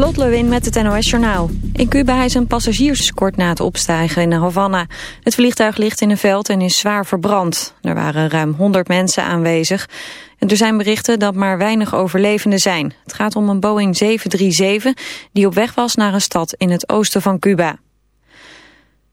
Lot Lewin met het NOS Journaal. In Cuba is een passagiersescort na het opstijgen in Havana. Het vliegtuig ligt in een veld en is zwaar verbrand. Er waren ruim 100 mensen aanwezig. En er zijn berichten dat maar weinig overlevenden zijn. Het gaat om een Boeing 737 die op weg was naar een stad in het oosten van Cuba.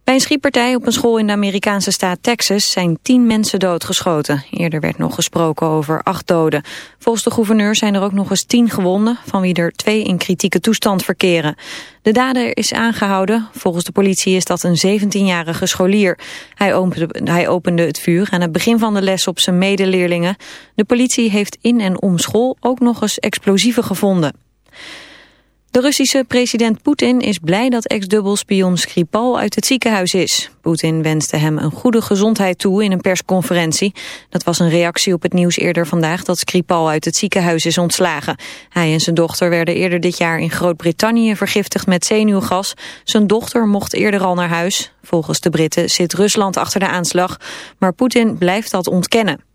Bij een schietpartij op een school in de Amerikaanse staat Texas zijn tien mensen doodgeschoten. Eerder werd nog gesproken over acht doden. Volgens de gouverneur zijn er ook nog eens tien gewonden, van wie er twee in kritieke toestand verkeren. De dader is aangehouden. Volgens de politie is dat een 17-jarige scholier. Hij opende, hij opende het vuur aan het begin van de les op zijn medeleerlingen. De politie heeft in en om school ook nog eens explosieven gevonden. De Russische president Poetin is blij dat ex-dubbelspion Skripal uit het ziekenhuis is. Poetin wenste hem een goede gezondheid toe in een persconferentie. Dat was een reactie op het nieuws eerder vandaag dat Skripal uit het ziekenhuis is ontslagen. Hij en zijn dochter werden eerder dit jaar in Groot-Brittannië vergiftigd met zenuwgas. Zijn dochter mocht eerder al naar huis. Volgens de Britten zit Rusland achter de aanslag, maar Poetin blijft dat ontkennen.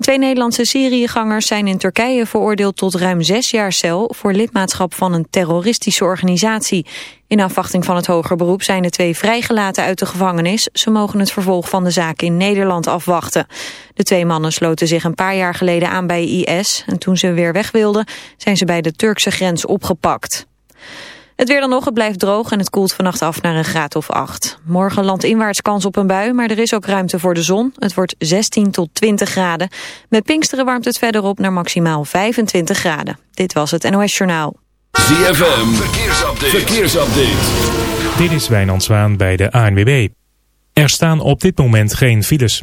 Twee Nederlandse Syriëgangers zijn in Turkije veroordeeld tot ruim zes jaar cel voor lidmaatschap van een terroristische organisatie. In afwachting van het hoger beroep zijn de twee vrijgelaten uit de gevangenis. Ze mogen het vervolg van de zaak in Nederland afwachten. De twee mannen sloten zich een paar jaar geleden aan bij IS en toen ze weer weg wilden zijn ze bij de Turkse grens opgepakt. Het weer dan nog, het blijft droog en het koelt vannacht af naar een graad of 8. Morgen landinwaarts kans op een bui, maar er is ook ruimte voor de zon. Het wordt 16 tot 20 graden. Met Pinksteren warmt het verder op naar maximaal 25 graden. Dit was het NOS Journaal. ZFM, verkeersupdate. verkeersupdate. Dit is Wijnand Zwaan bij de ANWB. Er staan op dit moment geen files.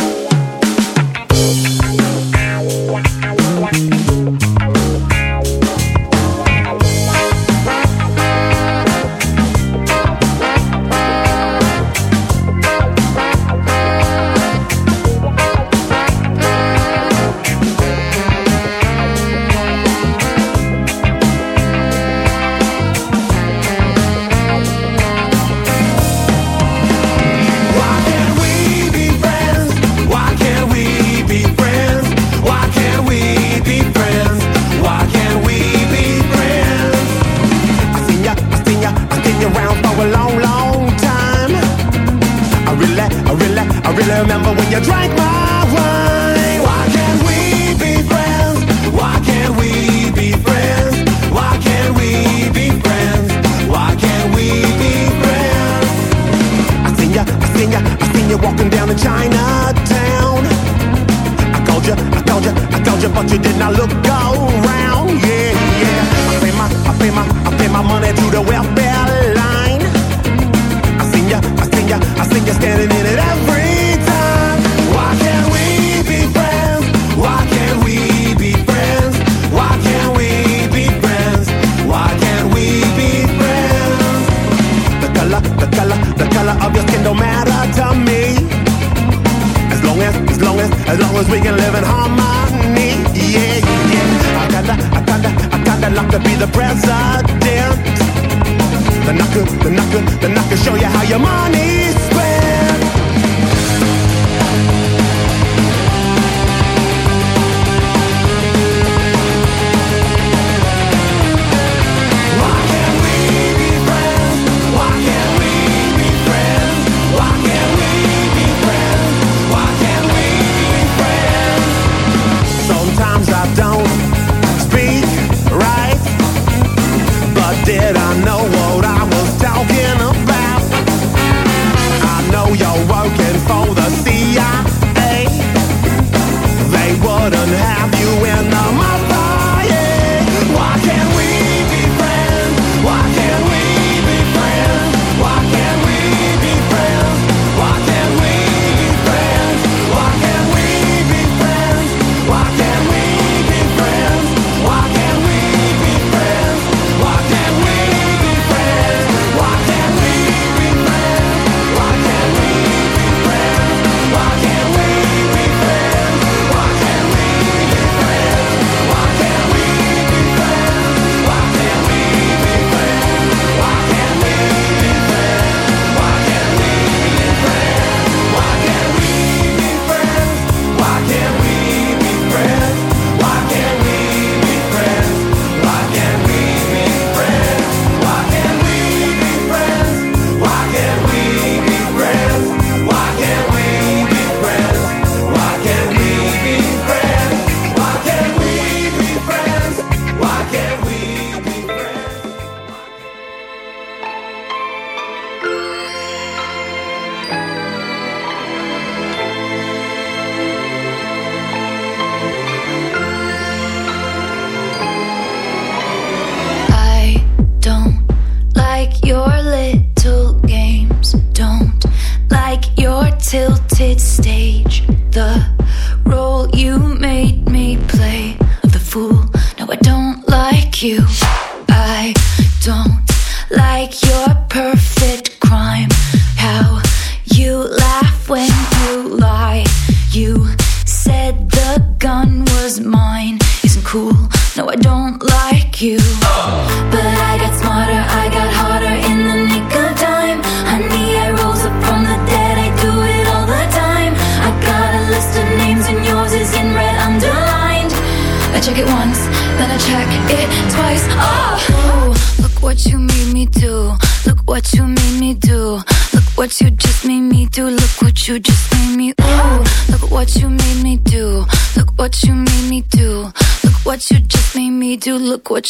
walking down in Chinatown. I called you, I called you, I called you, but you did not look around. Yeah, yeah. I pay my, I pay my, I pay my money to the welfare line. I seen ya, I seen ya, I seen ya standing As long as we can live in harmony, yeah, yeah. I kinda, I kinda, I kinda luck to be the president. Then I could, then I could, then I could show you how your money.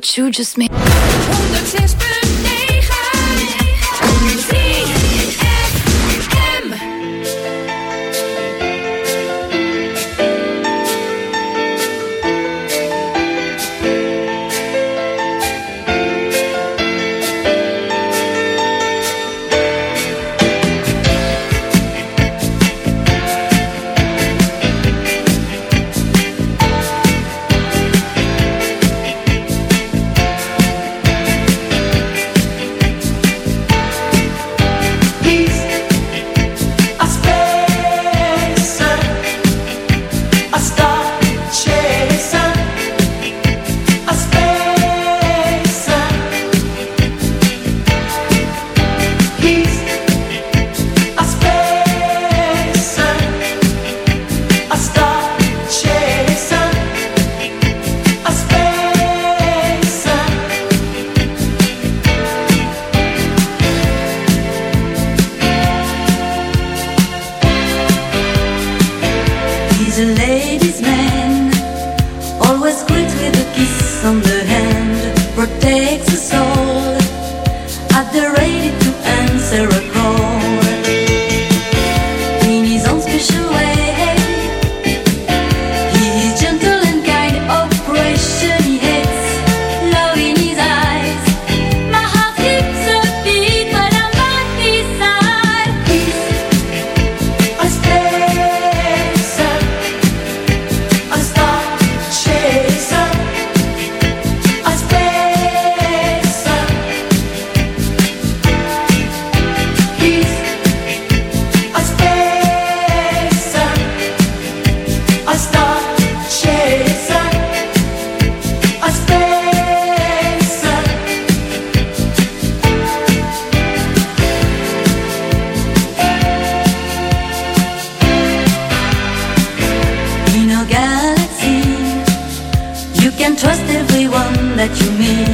what you just made. that you mean.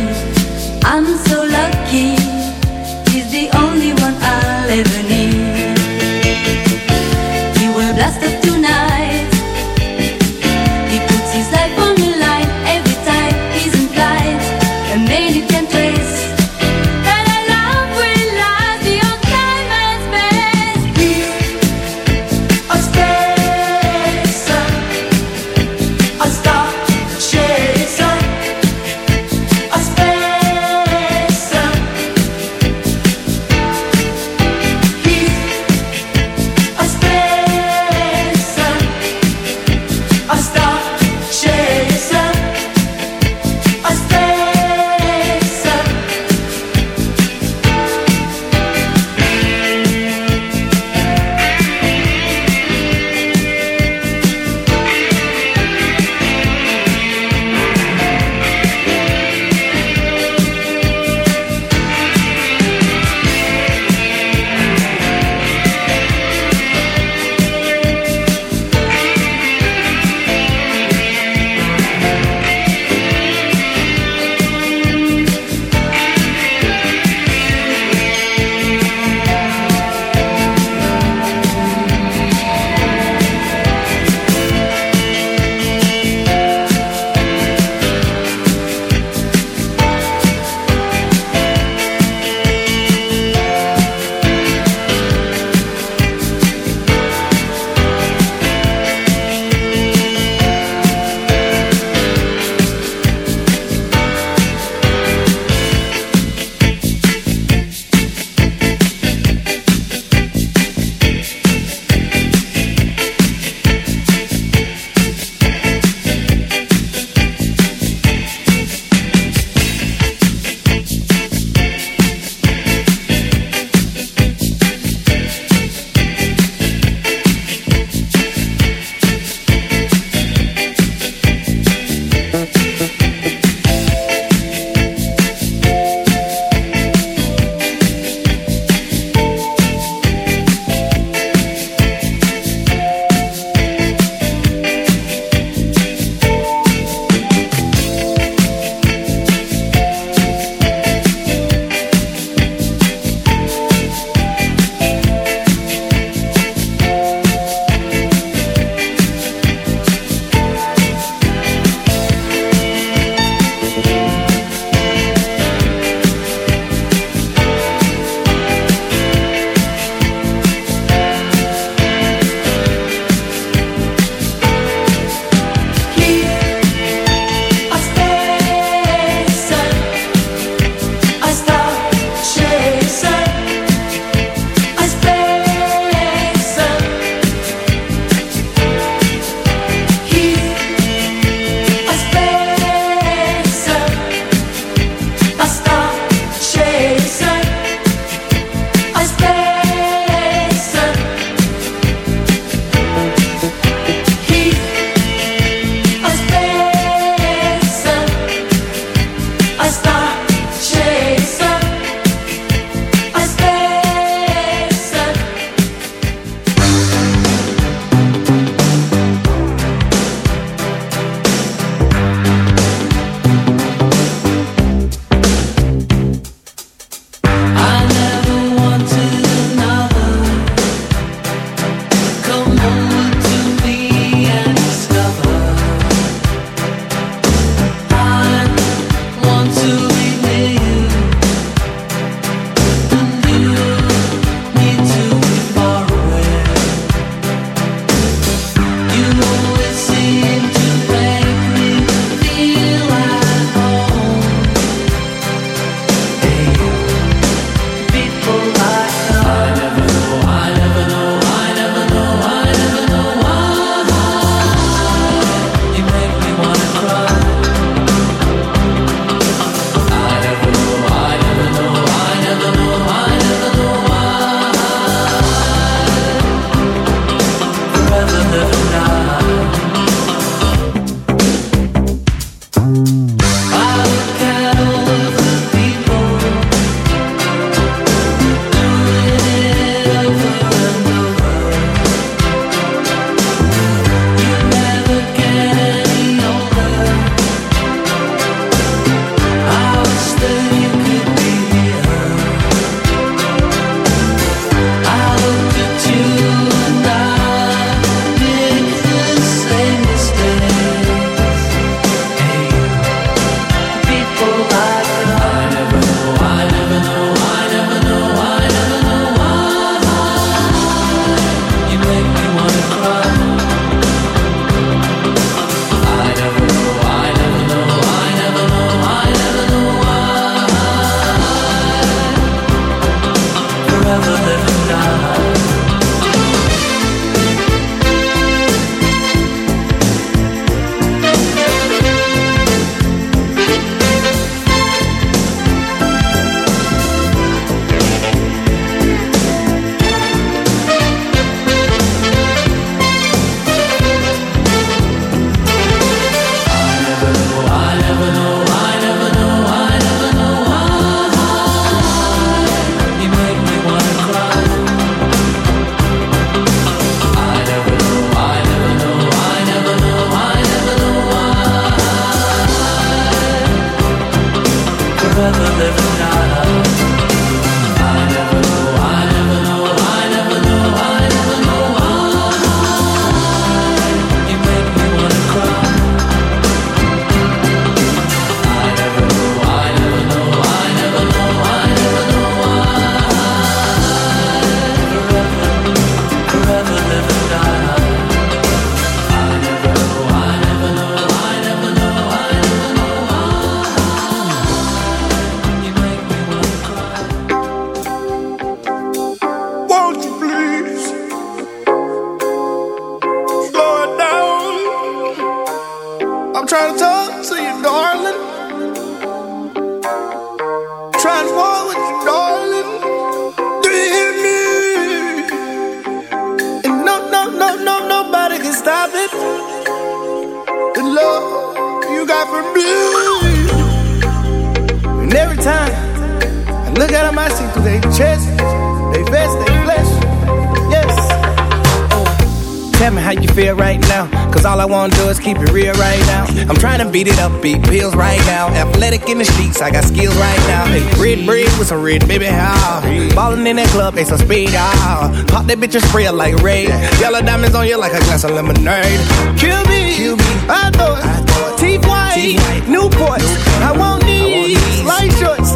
I is keep it real right now. I'm trying to beat it up, beat pills right now. Athletic in the streets, I got skills right now. Hey, red bread with some red baby, how? Ballin' in that club, they some speed, ah. Pop that bitch and spray like Ray. Yellow diamonds on you like a glass of lemonade. Kill me, Kill me. I thought, Teeth white, Newports. I want these, light shorts.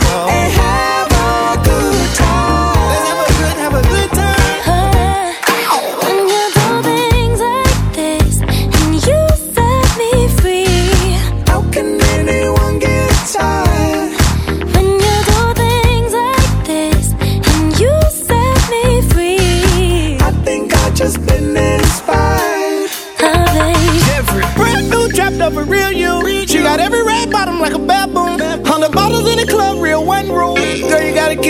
go,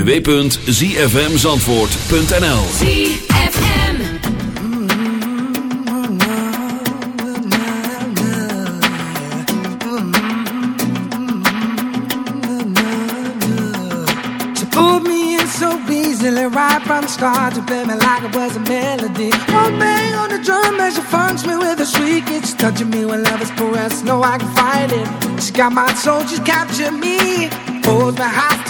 www.zfmzandvoort.nl ZFM. She pulled me in so easily right from the start to play me like it was a melody. One bang on the drum as she funks me with a shriek. It's touching me when love is caressed. No, I can fight it. She got my soul, she's captured me. Holds my hostage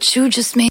what you just made.